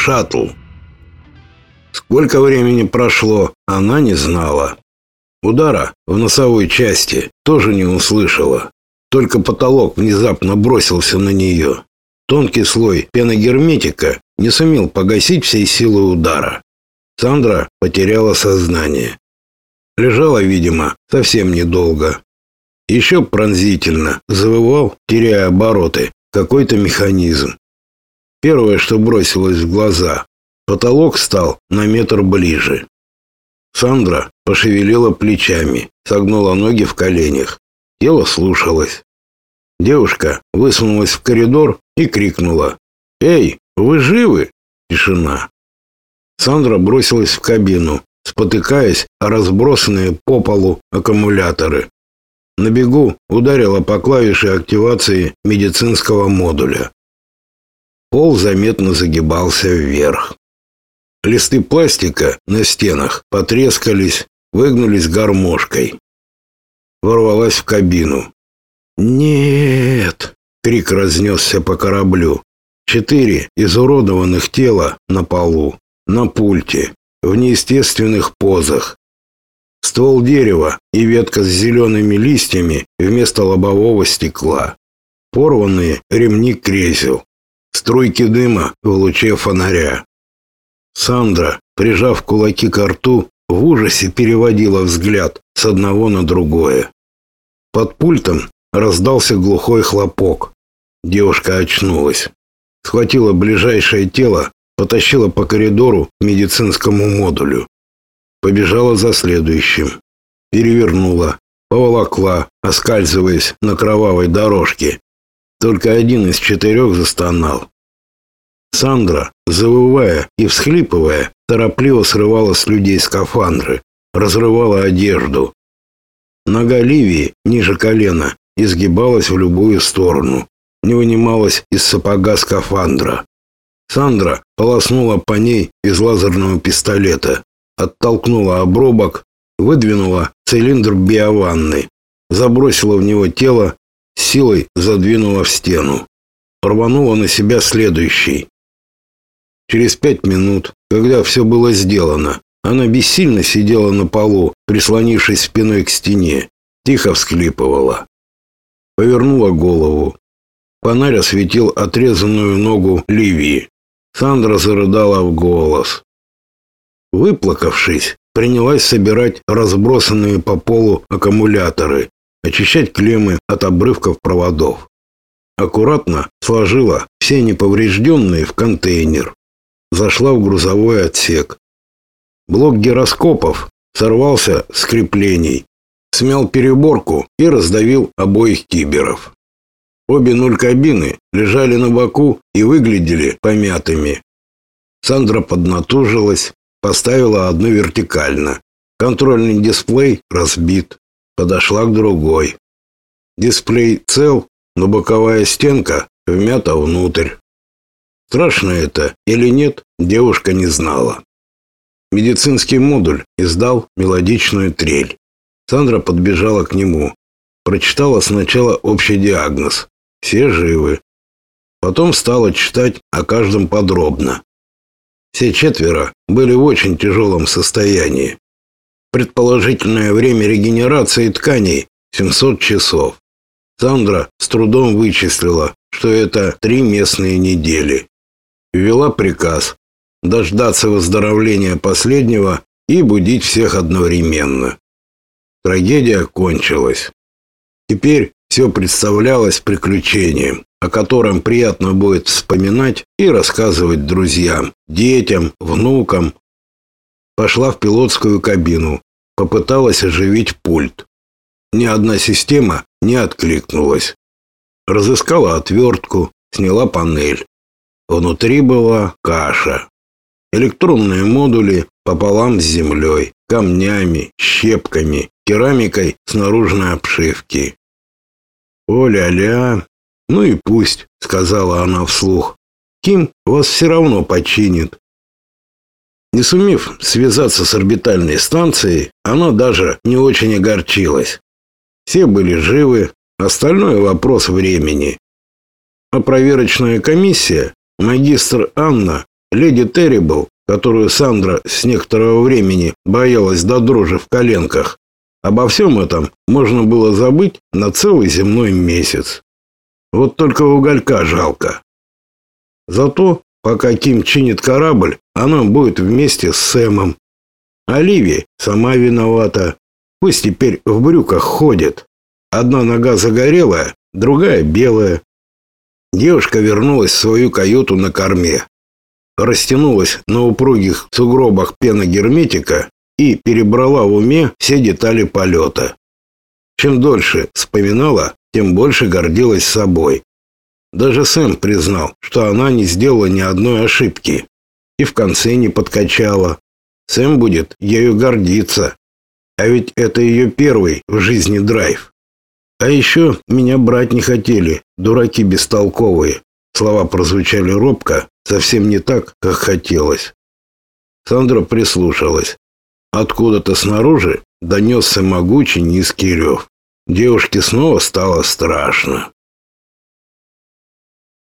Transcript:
шаттл. Сколько времени прошло, она не знала. Удара в носовой части тоже не услышала. Только потолок внезапно бросился на нее. Тонкий слой пеногерметика не сумел погасить всей силы удара. Сандра потеряла сознание. Лежала, видимо, совсем недолго. Еще пронзительно завывал, теряя обороты, какой-то механизм. Первое, что бросилось в глаза, потолок стал на метр ближе. Сандра пошевелила плечами, согнула ноги в коленях. Тело слушалось. Девушка высунулась в коридор и крикнула. «Эй, вы живы?» Тишина. Сандра бросилась в кабину, спотыкаясь о разбросанные по полу аккумуляторы. На бегу ударила по клавише активации медицинского модуля. Пол заметно загибался вверх. Листы пластика на стенах потрескались, выгнулись гармошкой. Ворвалась в кабину. «Нет!» — крик разнесся по кораблю. Четыре изуродованных тела на полу, на пульте, в неестественных позах. Ствол дерева и ветка с зелеными листьями вместо лобового стекла. Порванные ремни кресел. Струйки дыма в луче фонаря. Сандра, прижав кулаки к рту, в ужасе переводила взгляд с одного на другое. Под пультом раздался глухой хлопок. Девушка очнулась. Схватила ближайшее тело, потащила по коридору к медицинскому модулю. Побежала за следующим. Перевернула, поволокла, оскальзываясь на кровавой дорожке. Только один из четырех застонал. Сандра, завывая и всхлипывая, торопливо срывала с людей скафандры, разрывала одежду. Нога Ливии, ниже колена, изгибалась в любую сторону, не вынималась из сапога скафандра. Сандра полоснула по ней из лазерного пистолета, оттолкнула обрубок, выдвинула цилиндр биованны, забросила в него тело, силой задвинула в стену. Рванула на себя следующий. Через пять минут, когда все было сделано, она бессильно сидела на полу, прислонившись спиной к стене, тихо всклипывала. Повернула голову. Фонарь осветил отрезанную ногу Ливии. Сандра зарыдала в голос. Выплакавшись, принялась собирать разбросанные по полу аккумуляторы, очищать клеммы от обрывков проводов. Аккуратно сложила все неповрежденные в контейнер зашла в грузовой отсек. Блок гироскопов сорвался с креплений, смял переборку и раздавил обоих киберов. Обе нуль кабины лежали на боку и выглядели помятыми. Сандра поднатужилась, поставила одну вертикально. Контрольный дисплей разбит. Подошла к другой. Дисплей цел, но боковая стенка вмята внутрь. Страшно это или нет, девушка не знала. Медицинский модуль издал мелодичную трель. Сандра подбежала к нему. Прочитала сначала общий диагноз. Все живы. Потом стала читать о каждом подробно. Все четверо были в очень тяжелом состоянии. Предположительное время регенерации тканей 700 часов. Сандра с трудом вычислила, что это три местные недели ввела приказ дождаться выздоровления последнего и будить всех одновременно. Трагедия кончилась. Теперь все представлялось приключением, о котором приятно будет вспоминать и рассказывать друзьям, детям, внукам. Пошла в пилотскую кабину, попыталась оживить пульт. Ни одна система не откликнулась. Разыскала отвертку, сняла панель. Внутри была каша. Электронные модули пополам с землей, камнями, щепками, керамикой с наружной обшивки. «О-ля-ля! Ну и пусть», — сказала она вслух. «Ким вас все равно починит». Не сумев связаться с орбитальной станцией, она даже не очень огорчилась. Все были живы, остальное вопрос времени. А проверочная комиссия Магистр Анна Леди Террибл, которую Сандра с некоторого времени боялась до дрожи в коленках, обо всем этом можно было забыть на целый земной месяц. Вот только уголька жалко. Зато, пока Ким чинит корабль, она будет вместе с Сэмом. Оливия сама виновата. Пусть теперь в брюках ходит. Одна нога загорелая, другая белая. Девушка вернулась в свою каюту на корме. Растянулась на упругих сугробах пена герметика и перебрала в уме все детали полета. Чем дольше вспоминала, тем больше гордилась собой. Даже Сэм признал, что она не сделала ни одной ошибки и в конце не подкачала. Сэм будет ею гордиться. А ведь это ее первый в жизни драйв. А еще меня брать не хотели, дураки бестолковые. Слова прозвучали робко, совсем не так, как хотелось. Сандра прислушалась. Откуда-то снаружи донесся могучий низкий рев. Девушке снова стало страшно.